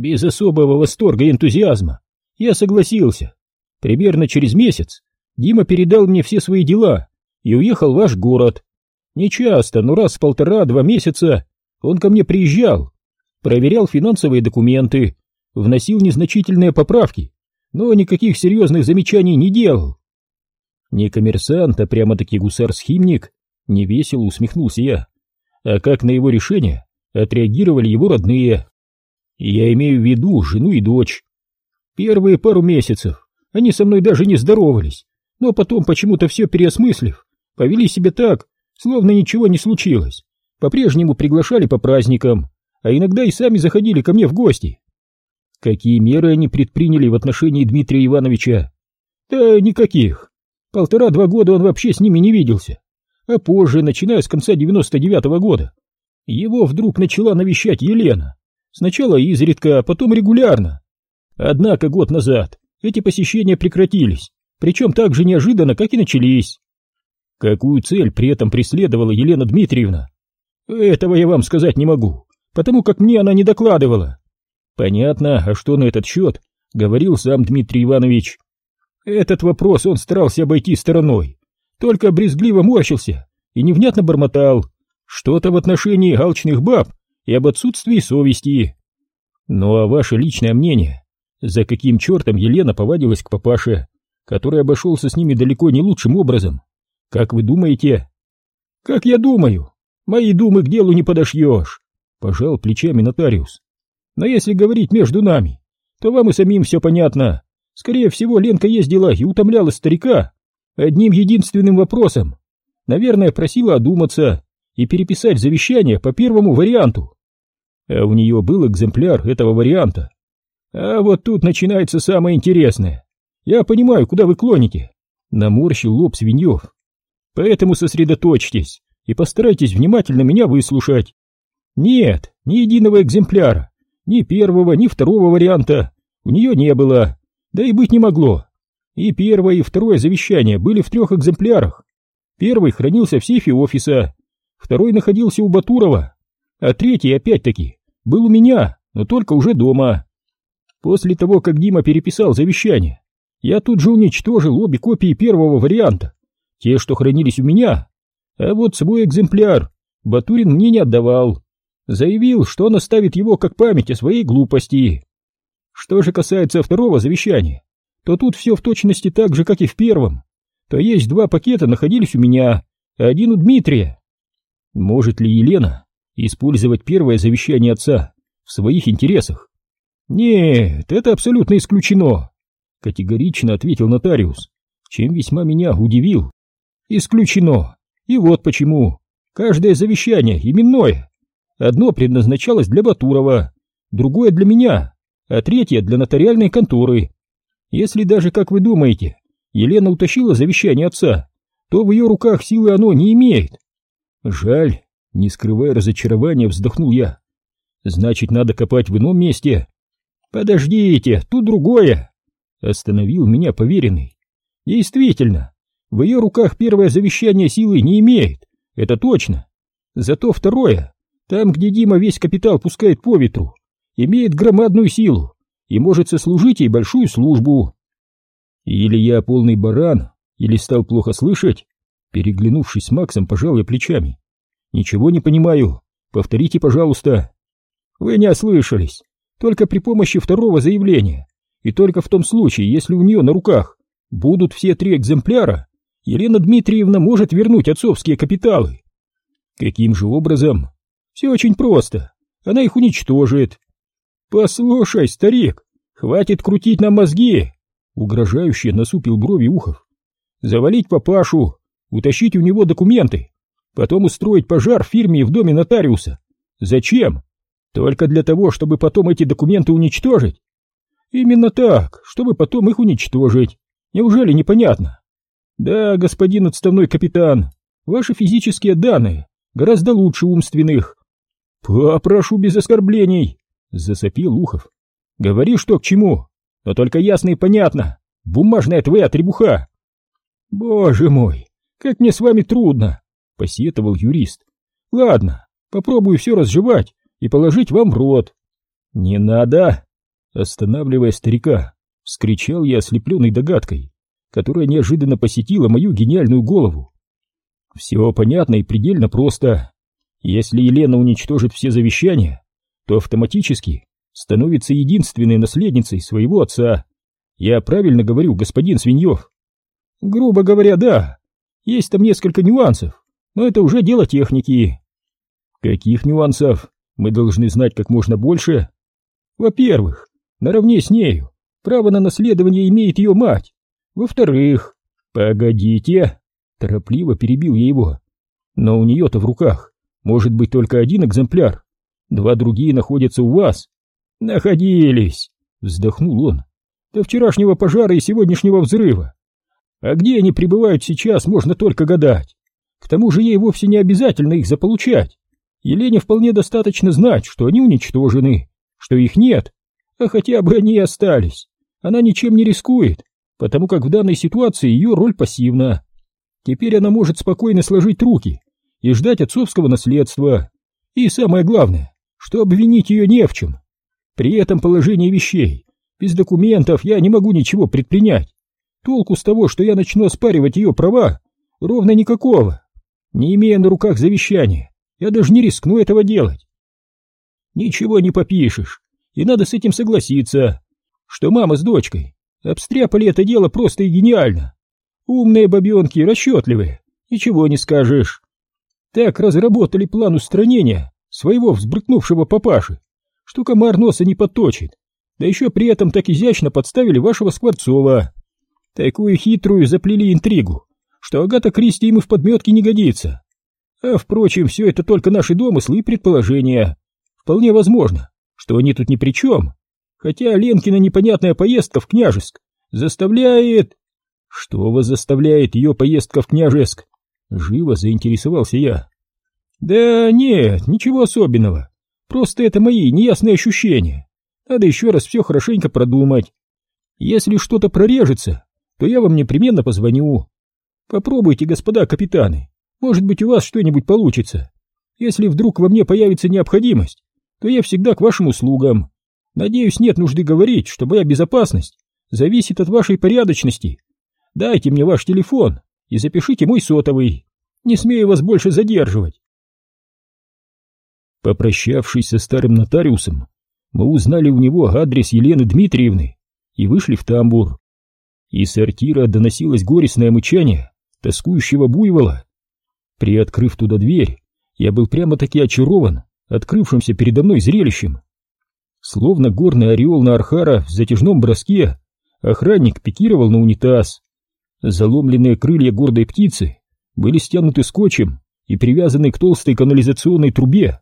Без особого восторга и энтузиазма я согласился. Примерно через месяц Дима передал мне все свои дела и уехал в ваш город. Не часто, но раз в полтора-два месяца он ко мне приезжал, проверял финансовые документы, вносил незначительные поправки, но никаких серьезных замечаний не делал. Не коммерсант, а прямо-таки гусар-схимник, невесело усмехнулся я. А как на его решение отреагировали его родные? Я имею в виду жену и дочь. Первые пару месяцев они со мной даже не здоровались, но потом, почему-то все переосмыслив, повели себя так, словно ничего не случилось. По-прежнему приглашали по праздникам, а иногда и сами заходили ко мне в гости. Какие меры они предприняли в отношении Дмитрия Ивановича? Да никаких. Полтора-два года он вообще с ними не виделся. А позже, начиная с конца девяносто девятого года, его вдруг начала навещать Елена. Сначала изредка, а потом регулярно. Однако год назад эти посещения прекратились, причем так же неожиданно, как и начались. Какую цель при этом преследовала Елена Дмитриевна? Этого я вам сказать не могу, потому как мне она не докладывала. Понятно, а что на этот счет говорил сам Дмитрий Иванович? Этот вопрос он старался обойти стороной, только брезгливо морщился и невнятно бормотал что-то в отношении алчных баб и об отсутствии совести. Ну а ваше личное мнение? За каким чертом Елена повадилась к папаше, который обошелся с ними далеко не лучшим образом? Как вы думаете? Как я думаю? Мои думы к делу не подошьешь, пожал плечами нотариус. Но если говорить между нами, то вам и самим все понятно. Скорее всего, Ленка ездила и утомляла старика одним единственным вопросом. Наверное, просила одуматься и переписать завещание по первому варианту. А у нее был экземпляр этого варианта. А вот тут начинается самое интересное. Я понимаю, куда вы клоните. Наморщил лоб Свиньев. Поэтому сосредоточьтесь и постарайтесь внимательно меня выслушать. Нет, ни единого экземпляра, ни первого, ни второго варианта у нее не было, да и быть не могло. И первое, и второе завещание были в трех экземплярах. Первый хранился в сейфе офиса, второй находился у Батурова, а третий, опять-таки, был у меня, но только уже дома. После того, как Дима переписал завещание, я тут же уничтожил обе копии первого варианта, те, что хранились у меня, а вот свой экземпляр Батурин мне не отдавал. Заявил, что он оставит его как память о своей глупости. Что же касается второго завещания, то тут все в точности так же, как и в первом. То есть два пакета находились у меня, а один у Дмитрия. Может ли Елена использовать первое завещание отца в своих интересах? Нет, это абсолютно исключено, категорично ответил нотариус, чем весьма меня удивил. Исключено. И вот почему. Каждое завещание именное. Одно предназначалось для Батурова, другое для меня, а третье для нотариальной конторы. Если даже, как вы думаете, Елена утащила завещание отца, то в ее руках силы оно не имеет. Жаль, не скрывая разочарования, вздохнул я. Значит, надо копать в ином месте. Подождите, тут другое. Остановил меня поверенный. Действительно, в ее руках первое завещание силы не имеет, это точно. Зато второе, там, где Дима весь капитал пускает по ветру, имеет громадную силу и может сослужить ей большую службу. Или я полный баран, или стал плохо слышать, переглянувшись с Максом, пожал я плечами. Ничего не понимаю, повторите, пожалуйста. Вы не ослышались, только при помощи второго заявления, и только в том случае, если у нее на руках будут все три экземпляра, Елена Дмитриевна может вернуть отцовские капиталы. Каким же образом? Все очень просто. Она их уничтожит. Послушай, старик, хватит крутить нам мозги. Угрожающе насупил брови Ухов. Завалить папашу, утащить у него документы, потом устроить пожар в фирме и в доме нотариуса. Зачем? Только для того, чтобы потом эти документы уничтожить? Именно так, чтобы потом их уничтожить. Неужели непонятно? Да, господин отставной капитан, ваши физические данные гораздо лучше умственных. Попрошу без оскорблений, засопил Ухов. Говори, что к чему, но только ясно и понятно. Бумажная твоя требуха. Боже мой, как мне с вами трудно, посетовал юрист. Ладно, попробую все разжевать и положить вам в рот. Не надо, Останавливая старика, вскричал я ослепленной догадкой, которая неожиданно посетила мою гениальную голову. Все понятно и предельно просто. Если Елена уничтожит все завещания, то автоматически становится единственной наследницей своего отца. Я правильно говорю, господин Свиньев? Грубо говоря, да. Есть там несколько нюансов, но это уже дело техники. Каких нюансов? Мы должны знать как можно больше. Во-первых, наравне с нею право на наследование имеет ее мать. Во-вторых, погодите, торопливо перебил я его. Но у нее-то в руках может быть только один экземпляр. Два другие находятся у вас. Находились, вздохнул он. До вчерашнего пожара и сегодняшнего взрыва. А где они пребывают сейчас, можно только гадать. К тому же ей вовсе не обязательно их заполучать. Елене вполне достаточно знать, что они уничтожены, что их нет, а хотя бы они и остались. Она ничем не рискует, потому как в данной ситуации ее роль пассивна. Теперь она может спокойно сложить руки и ждать отцовского наследства. И самое главное, что обвинить ее не в чем. При этом положении вещей, без документов я не могу ничего предпринять. Толку с того, что я начну оспаривать ее права, ровно никакого. Не имея на руках завещания, я даже не рискну этого делать. Ничего не попишешь, и надо с этим согласиться, что мама с дочкой обстряпали это дело просто и гениально. Умные бабенки, расчетливые, ничего не скажешь. Так разработали план устранения своего взбрыкнувшего папаши, что комар носа не подточит, да еще при этом так изящно подставили вашего Скворцова. Такую хитрую заплели интригу, что Агата Кристи им и в подметке не годится. А, впрочем, все это только наши домыслы и предположения. Вполне возможно, что они тут ни при чем. Хотя Ленкина непонятная поездка в Княжеск заставляет... Что вас заставляет ее поездка в Княжеск? Живо заинтересовался я. Да нет, ничего особенного. Просто это мои неясные ощущения. Надо еще раз все хорошенько продумать. Если что-то прорежется, то я вам непременно позвоню. Попробуйте, господа капитаны. Может быть, у вас что-нибудь получится. Если вдруг во мне появится необходимость, то я всегда к вашим услугам. Надеюсь, нет нужды говорить, что моя безопасность зависит от вашей порядочности. Дайте мне ваш телефон и запишите мой сотовый. Не смею вас больше задерживать. Попрощавшись со старым нотариусом, мы узнали у него адрес Елены Дмитриевны и вышли в тамбур. Из сортира доносилось горестное мычание тоскующего буйвола. Приоткрыв туда дверь, я был прямо-таки очарован открывшимся передо мной зрелищем. Словно горный орел на архара в затяжном броске, охранник пикировал на унитаз. Заломленные крылья гордой птицы были стянуты скотчем и привязаны к толстой канализационной трубе.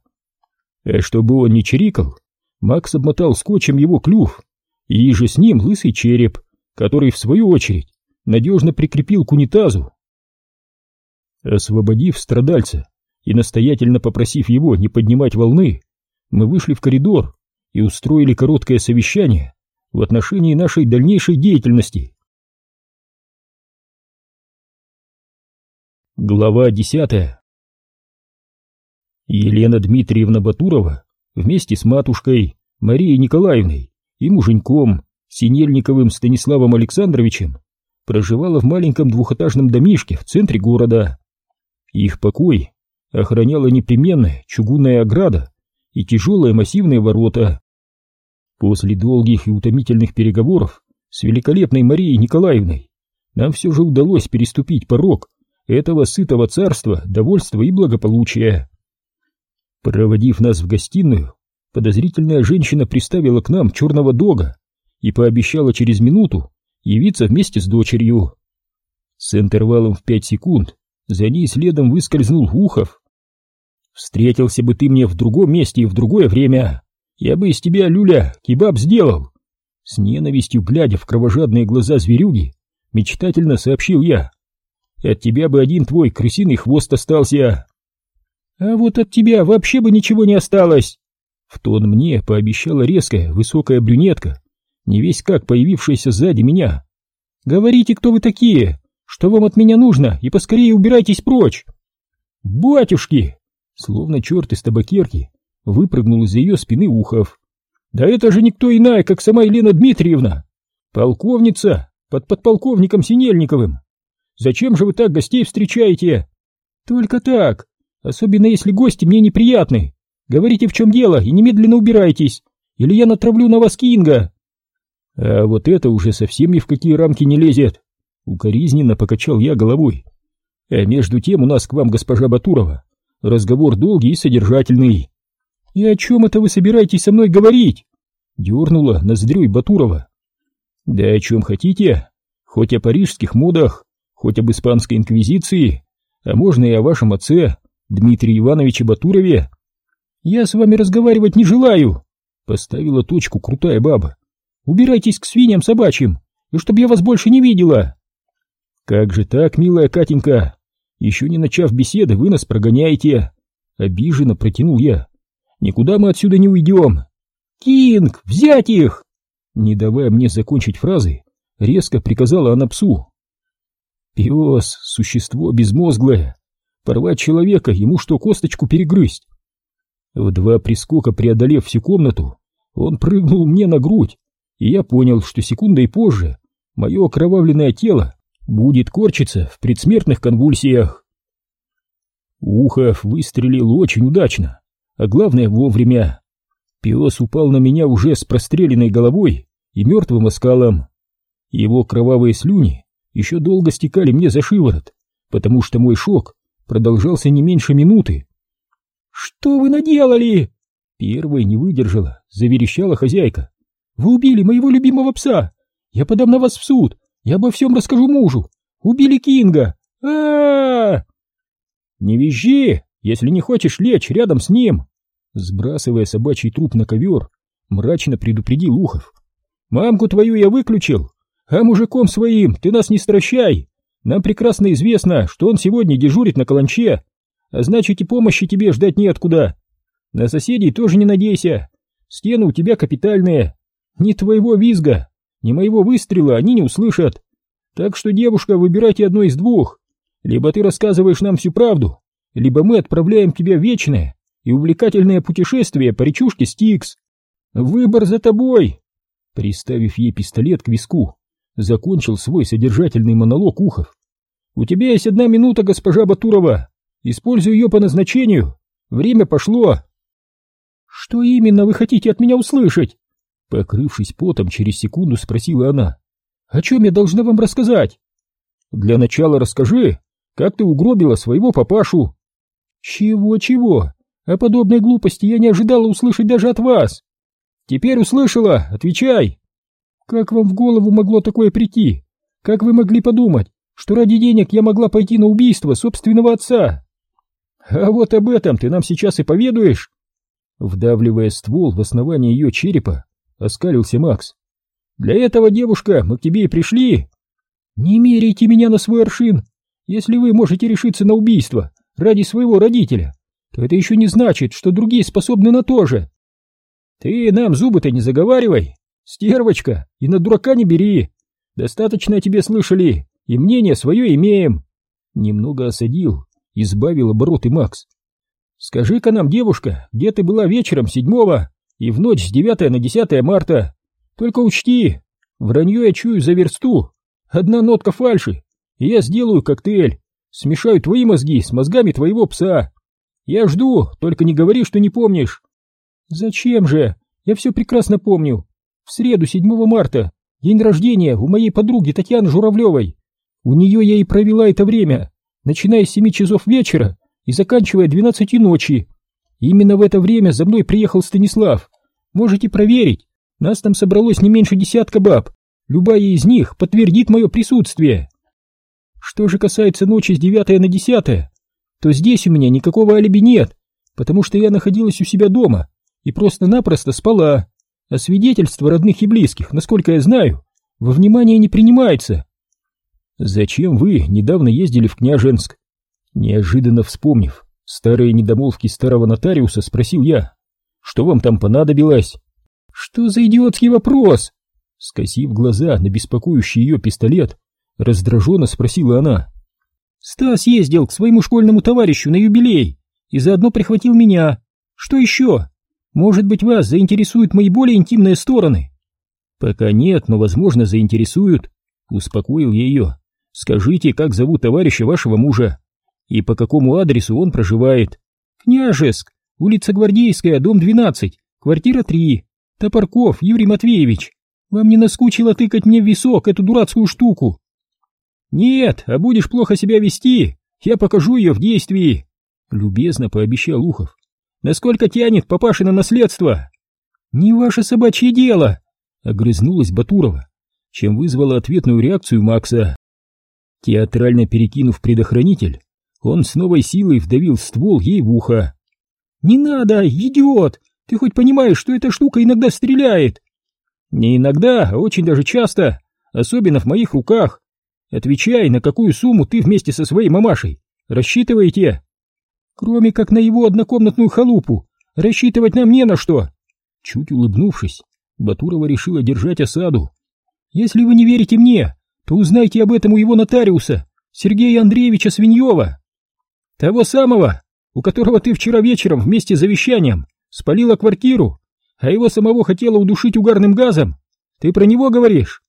А чтобы он не чирикал, Макс обмотал скотчем его клюв, и же с ним лысый череп, который, в свою очередь, надежно прикрепил к унитазу. Освободив страдальца и настоятельно попросив его не поднимать волны, мы вышли в коридор и устроили короткое совещание в отношении нашей дальнейшей деятельности. Глава десятая Елена Дмитриевна Батурова вместе с матушкой Марией Николаевной и муженьком Синельниковым Станиславом Александровичем проживала в маленьком двухэтажном домишке в центре города. Их покой охраняла непременная чугунная ограда и тяжелые массивные ворота. После долгих и утомительных переговоров с великолепной Марией Николаевной нам все же удалось переступить порог этого сытого царства, довольства и благополучия. Проводив нас в гостиную, подозрительная женщина приставила к нам черного дога и пообещала через минуту явиться вместе с дочерью. С интервалом в пять секунд за ней следом выскользнул Ухов. «Встретился бы ты мне в другом месте и в другое время, я бы из тебя, люля, кебаб сделал!» С ненавистью глядя в кровожадные глаза зверюги, мечтательно сообщил я. «От тебя бы один твой крысиный хвост остался!» «А вот от тебя вообще бы ничего не осталось!» В тон мне пообещала резкая, высокая брюнетка, не весь как появившаяся сзади меня. «Говорите, кто вы такие, что вам от меня нужно, и поскорее убирайтесь прочь!» «Батюшки!» Словно черт из табакерки выпрыгнул из ее спины ухов. Да это же никто иная, как сама Елена Дмитриевна, полковница под подполковником Синельниковым. Зачем же вы так гостей встречаете? Только так, особенно если гости мне неприятны. Говорите, в чем дело, и немедленно убирайтесь, или я натравлю на вас Кинга. А вот это уже совсем ни в какие рамки не лезет. Укоризненно покачал я головой. А между тем у нас к вам, госпожа Батурова, разговор долгий и содержательный. И о чем это вы собираетесь со мной говорить? Дернула ноздрёй Батурова. Да о чем хотите, хоть о парижских модах, хоть об испанской инквизиции, а можно и о вашем отце, Дмитрии Ивановиче Батурове. Я с вами разговаривать не желаю, поставила точку крутая баба. Убирайтесь к свиньям собачьим, и чтоб я вас больше не видела. Как же так, милая Катенька? Еще не начав беседы, вы нас прогоняете. Обиженно протянул я. Никуда мы отсюда не уйдем. Кинг, взять их! Не давая мне закончить фразы, резко приказала она псу. Пес — существо безмозглое. Порвать человека, ему что, косточку перегрызть? В два прискока преодолев всю комнату, он прыгнул мне на грудь, и я понял, что секундой позже мое окровавленное тело будет корчиться в предсмертных конвульсиях. Ухов выстрелил очень удачно, а главное вовремя. Пес упал на меня уже с простреленной головой и мертвым оскалом. Его кровавые слюни еще долго стекали мне за шиворот, потому что мой шок продолжался не меньше минуты. «Что вы наделали?» Первой не выдержала, заверещала хозяйка. «Вы убили моего любимого пса! Я подам на вас в суд! Я обо всем расскажу мужу! Убили Кинга! а, -а, -а «Не визжи, если не хочешь лечь рядом с ним!» Сбрасывая собачий труп на ковер, мрачно предупредил Ухов. «Мамку твою я выключил, а мужиком своим ты нас не стращай. Нам прекрасно известно, что он сегодня дежурит на каланче, а значит и помощи тебе ждать неоткуда. На соседей тоже не надейся. Стены у тебя капитальные. Ни твоего визга, ни моего выстрела они не услышат. Так что, девушка, выбирайте одно из двух. Либо ты рассказываешь нам всю правду, либо мы отправляем тебя в вечное и увлекательное путешествие по речушке Стикс. Выбор за тобой. Приставив ей пистолет к виску, Закончил свой содержательный монолог Ухов. «У тебя есть одна минута, госпожа Батурова. Используй ее по назначению. Время пошло». «Что именно вы хотите от меня услышать?» Покрывшись потом, через секунду спросила она. «О чем я должна вам рассказать?» «Для начала расскажи, как ты угробила своего папашу». «Чего-чего? О подобной глупости я не ожидала услышать даже от вас». «Теперь услышала, отвечай». Как вам в голову могло такое прийти? Как вы могли подумать, что ради денег я могла пойти на убийство собственного отца? А вот об этом ты нам сейчас и поведаешь. Вдавливая ствол в основание ее черепа, оскалился Макс. Для этого, девушка, мы к тебе и пришли. Не меряйте меня на свой аршин. Если вы можете решиться на убийство ради своего родителя, то это еще не значит, что другие способны на то же. Ты нам зубы-то не заговаривай, Стервочка, и на дурака не бери. Достаточно тебе слышали, и мнение свое имеем. Немного осадил, избавил обороты Макс. Скажи-ка нам, девушка, где ты была вечером седьмого и в ночь с девятое на десятое марта? Только учти, вранье я чую за версту. Одна нотка фальши, и я сделаю коктейль. Смешаю твои мозги с мозгами твоего пса. Я жду, только не говори, что не помнишь. Зачем же? Я все прекрасно помню. В среду, 7 марта, день рождения у моей подруги Татьяны Журавлевой. У нее я и провела это время, начиная с 7 часов вечера и заканчивая 12 ночи. Именно в это время за мной приехал Станислав. Можете проверить, нас там собралось не меньше десятка баб. Любая из них подтвердит мое присутствие. Что же касается ночи с 9 на 10, то здесь у меня никакого алиби нет, потому что я находилась у себя дома и просто-напросто спала а свидетельства родных и близких, насколько я знаю, во внимание не принимается. Зачем вы недавно ездили в Княженск? Неожиданно вспомнив старые недомолвки старого нотариуса, спросил я. Что вам там понадобилось? Что за идиотский вопрос? Скосив глаза на беспокоящий ее пистолет, раздраженно спросила она. Стас ездил к своему школьному товарищу на юбилей и заодно прихватил меня. Что еще? Может быть, вас заинтересуют мои более интимные стороны? Пока нет, но, возможно, заинтересуют. Успокоил я ее. Скажите, как зовут товарища вашего мужа? И по какому адресу он проживает? Княжеск, улица Гвардейская, дом 12, квартира 3. Топорков Юрий Матвеевич. Вам не наскучило тыкать мне в висок эту дурацкую штуку? Нет, а будешь плохо себя вести, я покажу ее в действии. Любезно пообещал Ухов. Насколько тянет папашина наследство? Не ваше собачье дело, огрызнулась Батурова, чем вызвала ответную реакцию Макса. Театрально перекинув предохранитель, он с новой силой вдавил ствол ей в ухо. «Не надо, идиот! Ты хоть понимаешь, что эта штука иногда стреляет?» «Не иногда, а очень даже часто, особенно в моих руках. Отвечай, на какую сумму ты вместе со своей мамашей рассчитываете?» «Кроме как на его однокомнатную халупу, рассчитывать нам не на что!» Чуть улыбнувшись, Батурова решила держать осаду. «Если вы не верите мне, то узнайте об этом у его нотариуса, Сергея Андреевича Свиньева. Того самого, у которого ты вчера вечером вместе с завещанием спалила квартиру, а его самого хотела удушить угарным газом. Ты про него говоришь?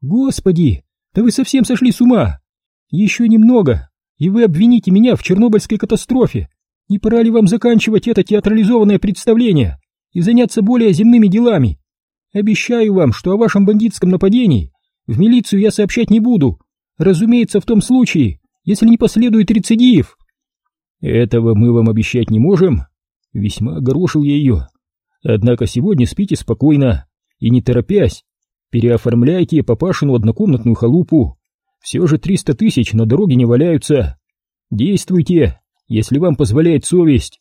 Господи, да вы совсем сошли с ума. Еще немного, и вы обвините меня в чернобыльской катастрофе. Не пора ли вам заканчивать это театрализованное представление и заняться более земными делами? Обещаю вам, что о вашем бандитском нападении в милицию я сообщать не буду. Разумеется, в том случае, если не последует рецидив. Этого мы вам обещать не можем. Весьма огорошил я ее. Однако сегодня спите спокойно и не торопясь. Переоформляйте папашину однокомнатную халупу. Все же триста тысяч на дороге не валяются. Действуйте, если вам позволяет совесть.